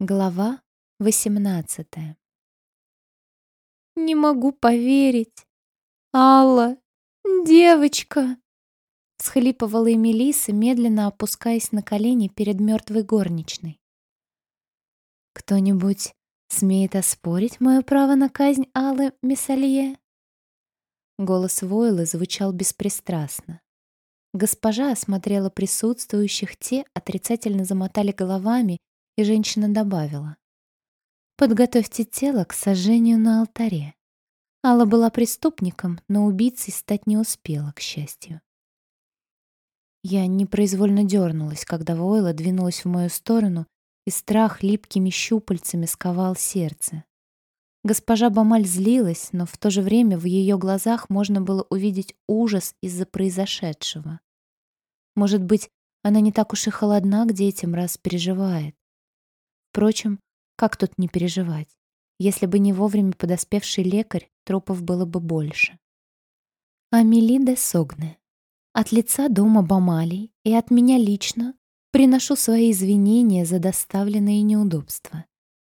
Глава 18 «Не могу поверить! Алла! Девочка!» Схлипывала Эмилиса, медленно опускаясь на колени перед мертвой горничной. «Кто-нибудь смеет оспорить мое право на казнь Аллы Мессалье?» Голос Войлы звучал беспристрастно. Госпожа осмотрела присутствующих, те отрицательно замотали головами и женщина добавила. «Подготовьте тело к сожжению на алтаре». Алла была преступником, но убийцей стать не успела, к счастью. Я непроизвольно дернулась, когда Войла двинулась в мою сторону, и страх липкими щупальцами сковал сердце. Госпожа Бамаль злилась, но в то же время в ее глазах можно было увидеть ужас из-за произошедшего. Может быть, она не так уж и холодна к детям, раз переживает. Впрочем, как тут не переживать? Если бы не вовремя подоспевший лекарь, трупов было бы больше. Амели де Согне. От лица дома Бамалей и от меня лично приношу свои извинения за доставленные неудобства.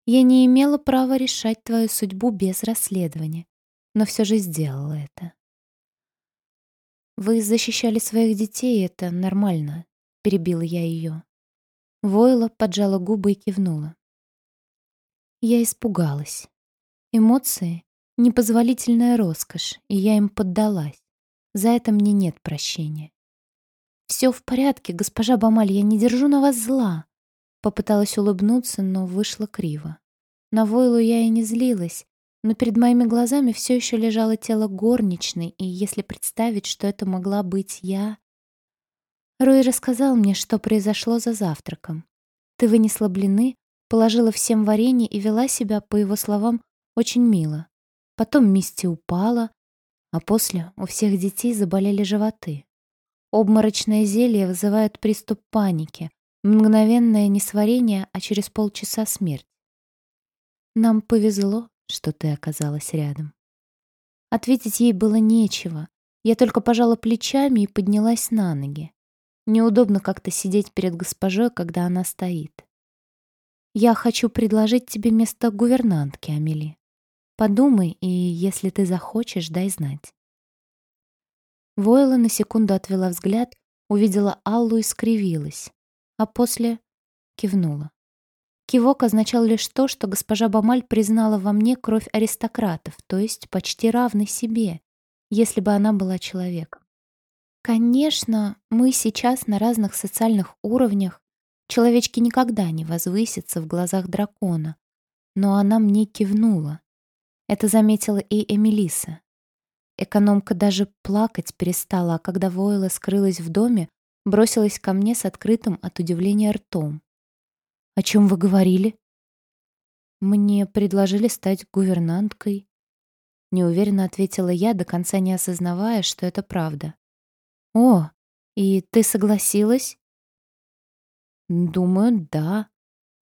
Я не имела права решать твою судьбу без расследования, но все же сделала это. Вы защищали своих детей, это нормально, перебила я ее. Войла поджала губы и кивнула. Я испугалась. Эмоции — непозволительная роскошь, и я им поддалась. За это мне нет прощения. «Все в порядке, госпожа Бамаль, я не держу на вас зла». Попыталась улыбнуться, но вышло криво. На Войлу я и не злилась, но перед моими глазами все еще лежало тело горничной, и если представить, что это могла быть я, Рой рассказал мне, что произошло за завтраком. Ты вынесла блины, положила всем варенье и вела себя, по его словам, очень мило. Потом Мисти упала, а после у всех детей заболели животы. Обморочное зелье вызывает приступ паники, мгновенное несварение, а через полчаса смерть. Нам повезло, что ты оказалась рядом. Ответить ей было нечего. Я только пожала плечами и поднялась на ноги. Неудобно как-то сидеть перед госпожой, когда она стоит. Я хочу предложить тебе место гувернантки, Амели. Подумай, и если ты захочешь, дай знать. Войла на секунду отвела взгляд, увидела Аллу и скривилась, а после кивнула. Кивок означал лишь то, что госпожа Бамаль признала во мне кровь аристократов, то есть почти равной себе, если бы она была человеком. Конечно, мы сейчас на разных социальных уровнях. Человечки никогда не возвысятся в глазах дракона. Но она мне кивнула. Это заметила и Эмилиса. Экономка даже плакать перестала, а когда Войла скрылась в доме, бросилась ко мне с открытым от удивления ртом. «О чем вы говорили?» «Мне предложили стать гувернанткой», — неуверенно ответила я, до конца не осознавая, что это правда. «О, и ты согласилась?» «Думаю, да.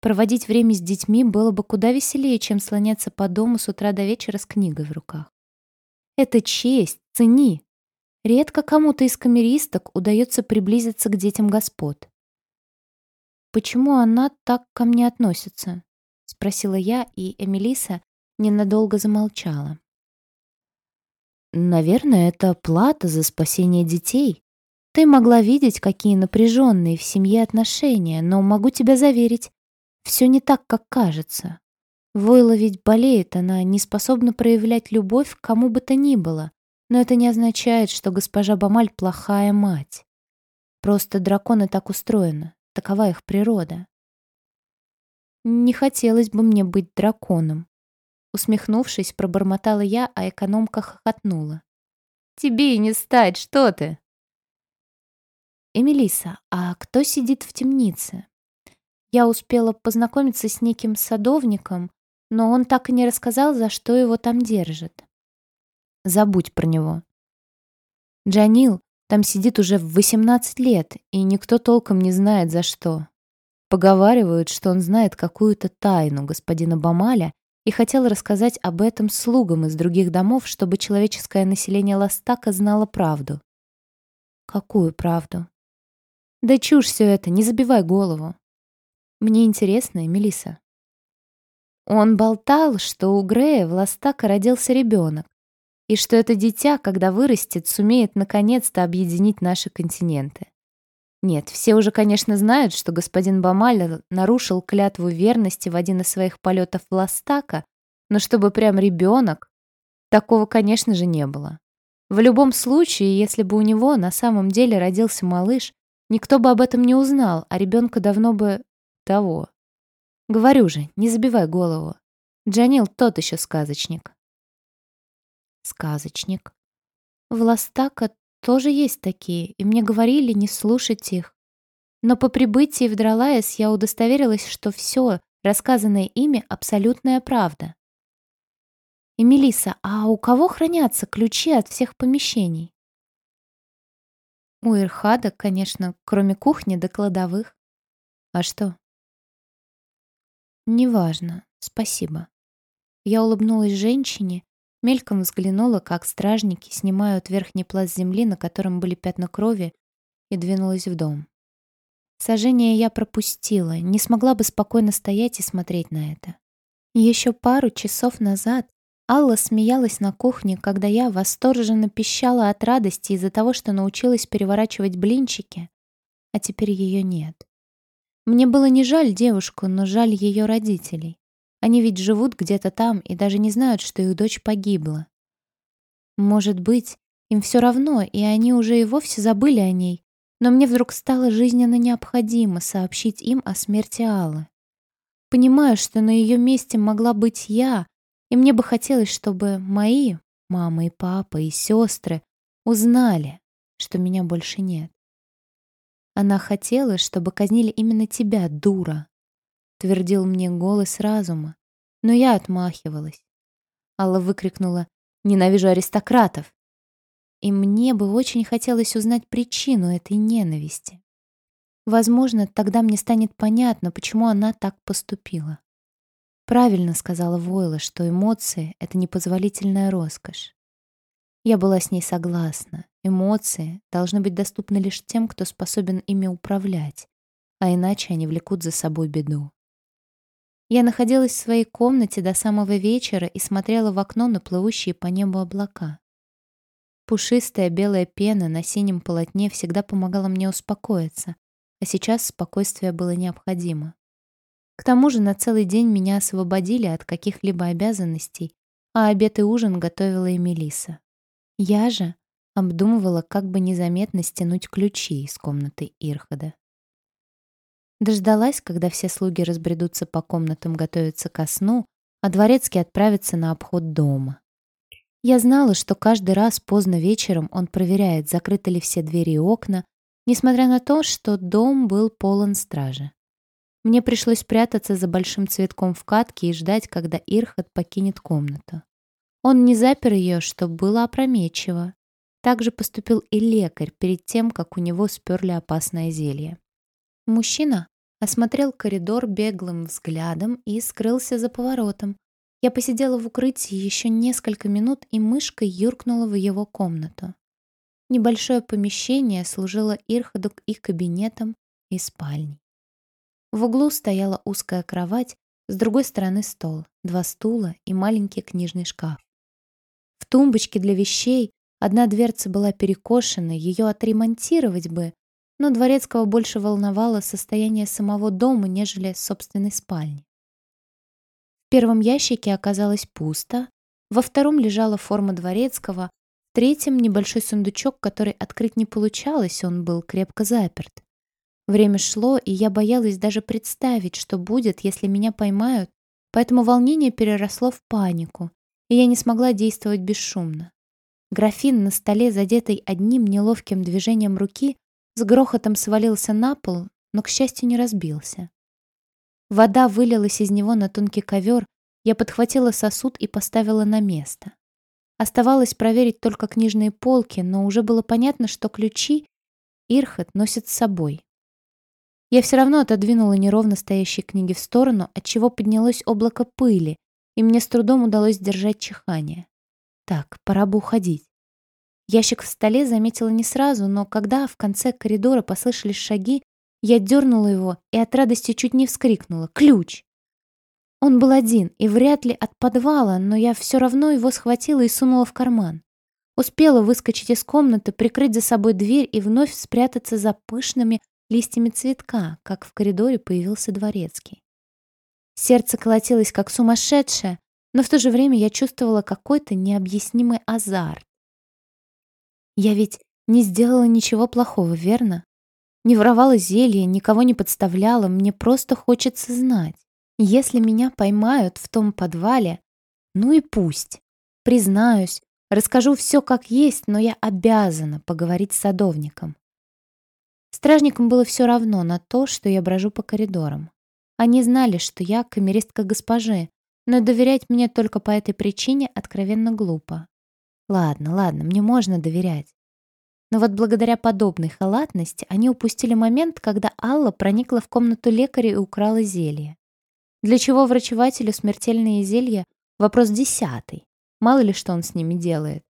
Проводить время с детьми было бы куда веселее, чем слоняться по дому с утра до вечера с книгой в руках. Это честь, цени. Редко кому-то из камеристок удается приблизиться к детям господ. «Почему она так ко мне относится?» — спросила я, и Эмилиса ненадолго замолчала. Наверное, это плата за спасение детей. Ты могла видеть, какие напряженные в семье отношения, но могу тебя заверить, все не так, как кажется. Войла ведь болеет, она не способна проявлять любовь к кому бы то ни было, но это не означает, что госпожа Бамаль плохая мать. Просто драконы так устроены, такова их природа. Не хотелось бы мне быть драконом, Усмехнувшись, пробормотала я, а экономка хохотнула. «Тебе и не стать, что ты!» «Эмилиса, а кто сидит в темнице?» Я успела познакомиться с неким садовником, но он так и не рассказал, за что его там держат. Забудь про него. Джанил там сидит уже в 18 лет, и никто толком не знает, за что. Поговаривают, что он знает какую-то тайну господина Бамаля и хотел рассказать об этом слугам из других домов, чтобы человеческое население Ластака знало правду. Какую правду? Да чушь все это, не забивай голову. Мне интересно, Мелиса. Он болтал, что у Грея в Ластака родился ребенок, и что это дитя, когда вырастет, сумеет наконец-то объединить наши континенты. Нет, все уже, конечно, знают, что господин Бамаль нарушил клятву верности в один из своих полетов в Ластака, но чтобы прям ребенок, такого, конечно же, не было. В любом случае, если бы у него на самом деле родился малыш, никто бы об этом не узнал, а ребенка давно бы того. Говорю же, не забивай голову. Джанил тот еще сказочник. Сказочник. В Ластака тоже есть такие, и мне говорили не слушать их. Но по прибытии в Дралаес я удостоверилась, что все, рассказанное ими, абсолютная правда. И, Мелисса, а у кого хранятся ключи от всех помещений? У Ирхада, конечно, кроме кухни до кладовых. А что? «Неважно, спасибо». Я улыбнулась женщине, мельком взглянула, как стражники снимают верхний пласт земли, на котором были пятна крови, и двинулась в дом. Сожжение я пропустила, не смогла бы спокойно стоять и смотреть на это. Еще пару часов назад Алла смеялась на кухне, когда я восторженно пищала от радости из-за того, что научилась переворачивать блинчики, а теперь ее нет. Мне было не жаль девушку, но жаль ее родителей. Они ведь живут где-то там и даже не знают, что их дочь погибла. Может быть, им все равно, и они уже и вовсе забыли о ней, но мне вдруг стало жизненно необходимо сообщить им о смерти Аллы. Понимаю, что на ее месте могла быть я, и мне бы хотелось, чтобы мои, мама и папа и сестры, узнали, что меня больше нет. Она хотела, чтобы казнили именно тебя, дура, твердил мне голос разума, но я отмахивалась. Алла выкрикнула «Ненавижу аристократов!» И мне бы очень хотелось узнать причину этой ненависти. Возможно, тогда мне станет понятно, почему она так поступила. Правильно сказала Войла, что эмоции — это непозволительная роскошь. Я была с ней согласна. Эмоции должны быть доступны лишь тем, кто способен ими управлять, а иначе они влекут за собой беду. Я находилась в своей комнате до самого вечера и смотрела в окно на плывущие по небу облака. Пушистая белая пена на синем полотне всегда помогала мне успокоиться, а сейчас спокойствие было необходимо. К тому же на целый день меня освободили от каких-либо обязанностей, а обед и ужин готовила и Мелиса. Я же обдумывала, как бы незаметно стянуть ключи из комнаты Ирхода. Дождалась, когда все слуги разбредутся по комнатам готовиться ко сну, а дворецкий отправится на обход дома. Я знала, что каждый раз поздно вечером он проверяет, закрыты ли все двери и окна, несмотря на то, что дом был полон стражи. Мне пришлось прятаться за большим цветком в катке и ждать, когда Ирхот покинет комнату. Он не запер ее, что было опрометчиво. Так же поступил и лекарь перед тем, как у него сперли опасное зелье. Мужчина осмотрел коридор беглым взглядом и скрылся за поворотом. Я посидела в укрытии еще несколько минут и мышкой юркнула в его комнату. Небольшое помещение служило Ирходу и кабинетом, и спальней. В углу стояла узкая кровать, с другой стороны стол, два стула и маленький книжный шкаф. В тумбочке для вещей одна дверца была перекошена, ее отремонтировать бы, но Дворецкого больше волновало состояние самого дома, нежели собственной спальни. В первом ящике оказалось пусто, во втором лежала форма Дворецкого, в третьем — небольшой сундучок, который открыть не получалось, он был крепко заперт. Время шло, и я боялась даже представить, что будет, если меня поймают, поэтому волнение переросло в панику, и я не смогла действовать бесшумно. Графин на столе, задетый одним неловким движением руки, с грохотом свалился на пол, но, к счастью, не разбился. Вода вылилась из него на тонкий ковер, я подхватила сосуд и поставила на место. Оставалось проверить только книжные полки, но уже было понятно, что ключи Ирхот носит с собой. Я все равно отодвинула неровно стоящие книги в сторону, отчего поднялось облако пыли, и мне с трудом удалось держать чихание. Так, пора бы уходить. Ящик в столе заметила не сразу, но когда в конце коридора послышались шаги, я дернула его и от радости чуть не вскрикнула. «Ключ!» Он был один и вряд ли от подвала, но я все равно его схватила и сунула в карман. Успела выскочить из комнаты, прикрыть за собой дверь и вновь спрятаться за пышными листьями цветка, как в коридоре появился дворецкий. Сердце колотилось как сумасшедшее, но в то же время я чувствовала какой-то необъяснимый азарт. Я ведь не сделала ничего плохого, верно? Не воровала зелье, никого не подставляла, мне просто хочется знать. Если меня поймают в том подвале, ну и пусть. Признаюсь, расскажу все как есть, но я обязана поговорить с садовником. Стражникам было все равно на то, что я брожу по коридорам. Они знали, что я камеристка госпожи, но доверять мне только по этой причине откровенно глупо. Ладно, ладно, мне можно доверять. Но вот благодаря подобной халатности они упустили момент, когда Алла проникла в комнату лекаря и украла зелье. Для чего врачевателю смертельные зелья — вопрос десятый. Мало ли что он с ними делает.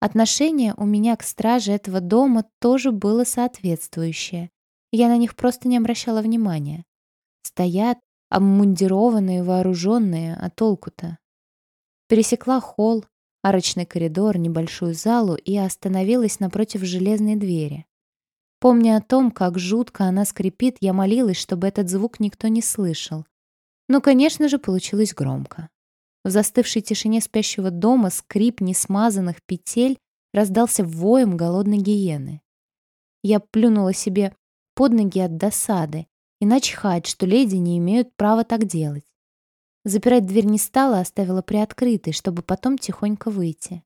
Отношение у меня к страже этого дома тоже было соответствующее. Я на них просто не обращала внимания. Стоят, обмундированные, вооруженные, а толку-то? Пересекла холл, арочный коридор, небольшую залу и остановилась напротив железной двери. Помня о том, как жутко она скрипит, я молилась, чтобы этот звук никто не слышал. Но, конечно же, получилось громко. В застывшей тишине спящего дома скрип несмазанных петель раздался воем голодной гиены. Я плюнула себе под ноги от досады и начхать, что леди не имеют права так делать. Запирать дверь не стала, оставила приоткрытой, чтобы потом тихонько выйти.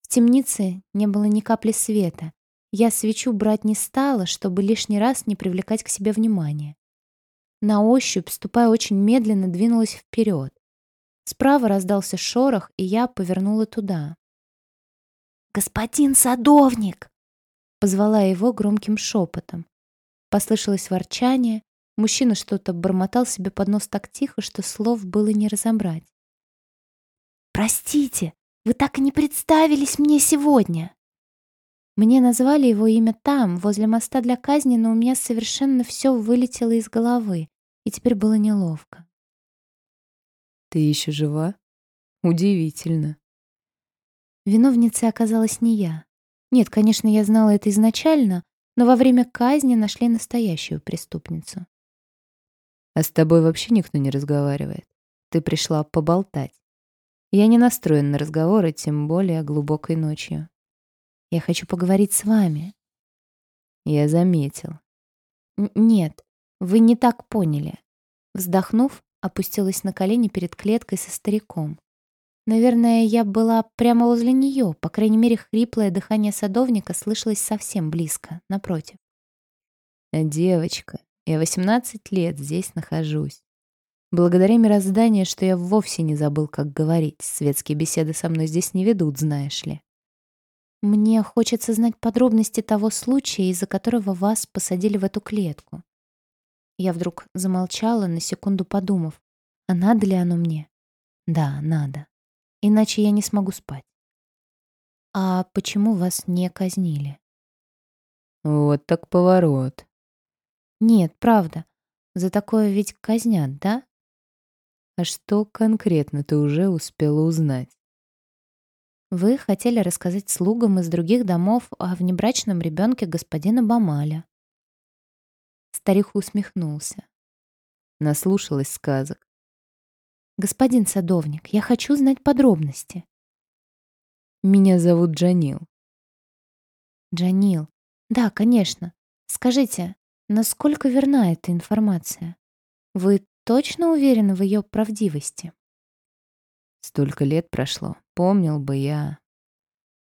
В темнице не было ни капли света. Я свечу брать не стала, чтобы лишний раз не привлекать к себе внимания. На ощупь, ступая очень медленно, двинулась вперед. Справа раздался шорох, и я повернула туда. «Господин садовник!» Позвала его громким шепотом. Послышалось ворчание. Мужчина что-то бормотал себе под нос так тихо, что слов было не разобрать. «Простите, вы так и не представились мне сегодня!» Мне назвали его имя там, возле моста для казни, но у меня совершенно все вылетело из головы, и теперь было неловко. «Ты еще жива? Удивительно!» Виновницей оказалась не я. Нет, конечно, я знала это изначально, но во время казни нашли настоящую преступницу. А с тобой вообще никто не разговаривает. Ты пришла поболтать. Я не настроен на разговоры, тем более глубокой ночью. Я хочу поговорить с вами. Я заметил. Н нет, вы не так поняли. Вздохнув, опустилась на колени перед клеткой со стариком. Наверное, я была прямо возле нее, по крайней мере, хриплое дыхание садовника слышалось совсем близко, напротив. «Девочка, я 18 лет здесь нахожусь. Благодаря мирозданию, что я вовсе не забыл, как говорить. Светские беседы со мной здесь не ведут, знаешь ли. Мне хочется знать подробности того случая, из-за которого вас посадили в эту клетку. Я вдруг замолчала, на секунду подумав, а надо ли оно мне? Да, надо иначе я не смогу спать. А почему вас не казнили? Вот так поворот. Нет, правда. За такое ведь казнят, да? А что конкретно ты уже успела узнать? Вы хотели рассказать слугам из других домов о внебрачном ребенке господина Бамаля. Старик усмехнулся. Наслушалась сказок. «Господин садовник, я хочу знать подробности». «Меня зовут Джанил». «Джанил. Да, конечно. Скажите, насколько верна эта информация? Вы точно уверены в ее правдивости?» «Столько лет прошло. Помнил бы я...»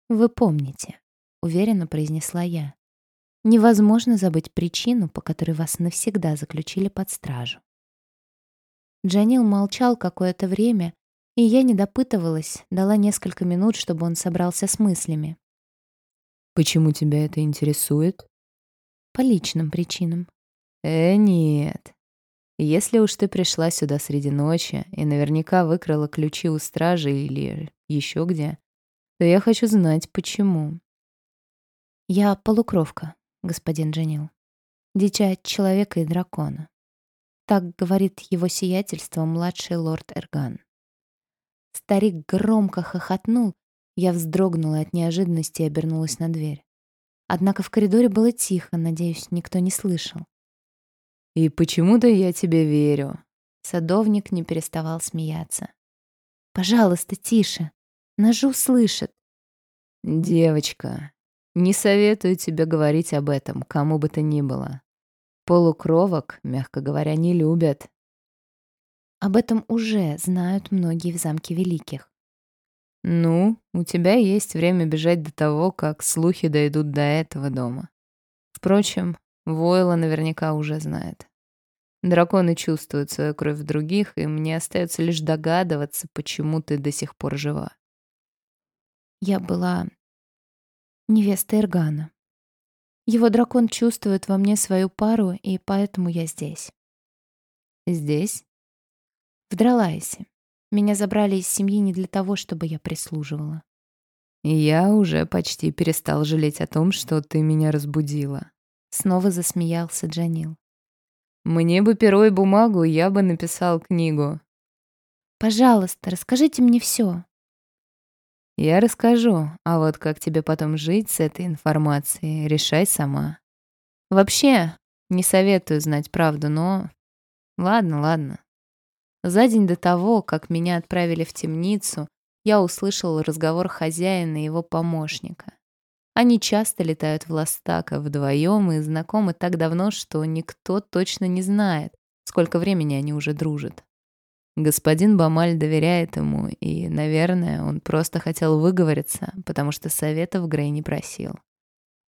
«Вы помните», — уверенно произнесла я. «Невозможно забыть причину, по которой вас навсегда заключили под стражу. Джанил молчал какое-то время, и я не допытывалась, дала несколько минут, чтобы он собрался с мыслями. «Почему тебя это интересует?» «По личным причинам». «Э, нет. Если уж ты пришла сюда среди ночи и наверняка выкрала ключи у стражи или еще где, то я хочу знать, почему». «Я полукровка, господин Джанил. Дитя человека и дракона. Так говорит его сиятельство младший лорд Эрган. Старик громко хохотнул, я вздрогнула от неожиданности и обернулась на дверь. Однако в коридоре было тихо, надеюсь, никто не слышал. «И почему-то я тебе верю». Садовник не переставал смеяться. «Пожалуйста, тише. Ножу слышит». «Девочка, не советую тебе говорить об этом, кому бы то ни было. Полукровок, мягко говоря, не любят». Об этом уже знают многие в замке Великих. «Ну, у тебя есть время бежать до того, как слухи дойдут до этого дома. Впрочем, Войла наверняка уже знает. Драконы чувствуют свою кровь в других, и мне остается лишь догадываться, почему ты до сих пор жива. Я была невестой Эргана. Его дракон чувствует во мне свою пару, и поэтому я здесь. Здесь? В Дралайсе. Меня забрали из семьи не для того, чтобы я прислуживала. Я уже почти перестал жалеть о том, что ты меня разбудила. Снова засмеялся Джанил. Мне бы перо и бумагу, я бы написал книгу. Пожалуйста, расскажите мне все. Я расскажу, а вот как тебе потом жить с этой информацией, решай сама. Вообще, не советую знать правду, но... Ладно, ладно. За день до того, как меня отправили в темницу, я услышал разговор хозяина и его помощника. Они часто летают в Ластака вдвоем и знакомы так давно, что никто точно не знает, сколько времени они уже дружат. Господин Бамаль доверяет ему, и, наверное, он просто хотел выговориться, потому что советов Грей не просил.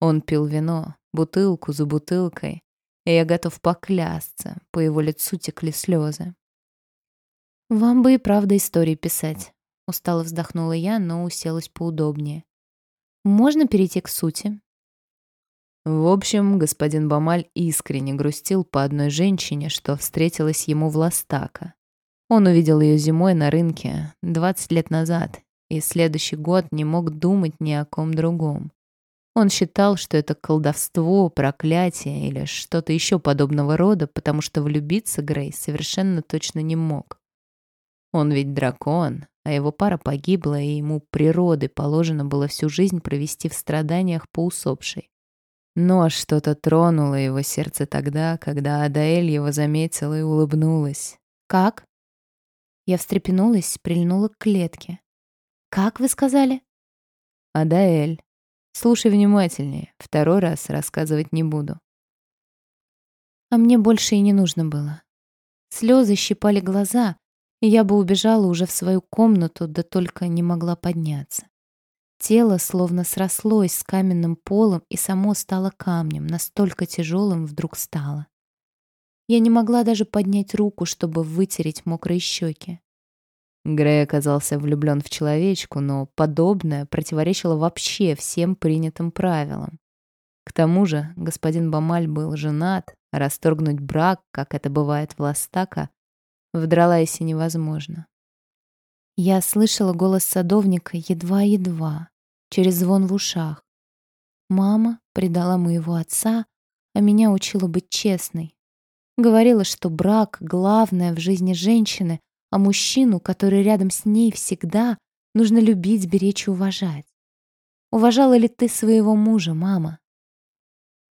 Он пил вино, бутылку за бутылкой, и я готов поклясться, по его лицу текли слезы. «Вам бы и правда истории писать», — устало вздохнула я, но уселась поудобнее. Можно перейти к сути? В общем, господин Бамаль искренне грустил по одной женщине, что встретилась ему в Ластака. Он увидел ее зимой на рынке 20 лет назад и следующий год не мог думать ни о ком другом. Он считал, что это колдовство, проклятие или что-то еще подобного рода, потому что влюбиться Грей совершенно точно не мог. Он ведь дракон, а его пара погибла, и ему природы положено было всю жизнь провести в страданиях по усопшей. Но что-то тронуло его сердце тогда, когда Адаэль его заметила и улыбнулась. «Как?» Я встрепенулась, прильнула к клетке. «Как вы сказали?» «Адаэль. Слушай внимательнее, второй раз рассказывать не буду». А мне больше и не нужно было. Слезы щипали глаза, я бы убежала уже в свою комнату, да только не могла подняться. Тело словно срослось с каменным полом и само стало камнем, настолько тяжелым вдруг стало. Я не могла даже поднять руку, чтобы вытереть мокрые щеки. Грей оказался влюблен в человечку, но подобное противоречило вообще всем принятым правилам. К тому же господин Бамаль был женат, расторгнуть брак, как это бывает в Ластака, в Дралайсе невозможно. Я слышала голос садовника едва-едва, через звон в ушах. Мама предала моего отца, а меня учила быть честной. Говорила, что брак — главное в жизни женщины, а мужчину, который рядом с ней всегда, нужно любить, беречь и уважать. Уважала ли ты своего мужа, мама?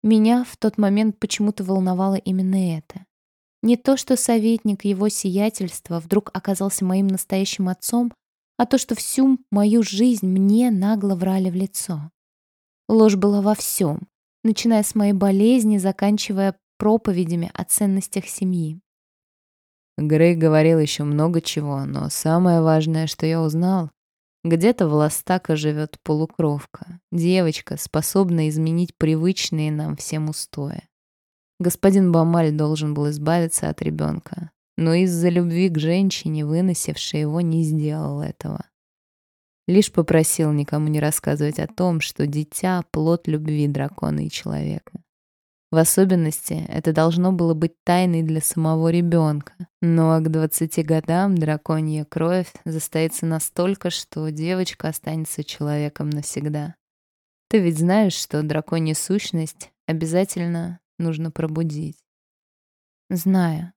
Меня в тот момент почему-то волновало именно это. Не то, что советник его сиятельства вдруг оказался моим настоящим отцом, а то, что всю мою жизнь мне нагло врали в лицо. Ложь была во всем, начиная с моей болезни, заканчивая проповедями о ценностях семьи. Грей говорил еще много чего, но самое важное, что я узнал, где-то в Ластака живет полукровка, девочка, способная изменить привычные нам всем устои. Господин Бамаль должен был избавиться от ребенка, но из-за любви к женщине, выносившей его, не сделал этого. Лишь попросил никому не рассказывать о том, что дитя — плод любви дракона и человека. В особенности это должно было быть тайной для самого ребенка. Но к 20 годам драконья кровь застоится настолько, что девочка останется человеком навсегда. Ты ведь знаешь, что драконья сущность обязательно нужно пробудить. Знаю.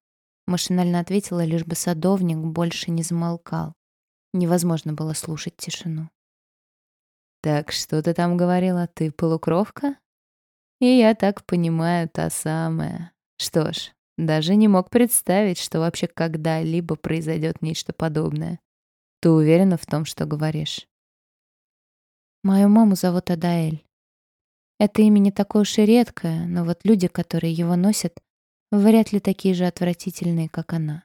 Машинально ответила, лишь бы садовник больше не замолкал. Невозможно было слушать тишину. «Так что ты там говорила? Ты полукровка?» «И я так понимаю, та самая. Что ж, даже не мог представить, что вообще когда-либо произойдет нечто подобное. Ты уверена в том, что говоришь?» «Мою маму зовут Адаэль. Это имя не такое уж и редкое, но вот люди, которые его носят, вряд ли такие же отвратительные, как она.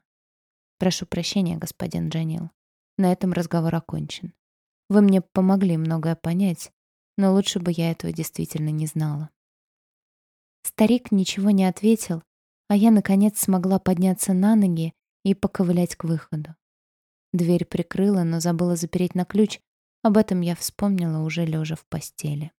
Прошу прощения, господин Джанил. На этом разговор окончен. Вы мне помогли многое понять, но лучше бы я этого действительно не знала. Старик ничего не ответил, а я, наконец, смогла подняться на ноги и поковылять к выходу. Дверь прикрыла, но забыла запереть на ключ. Об этом я вспомнила уже лежа в постели.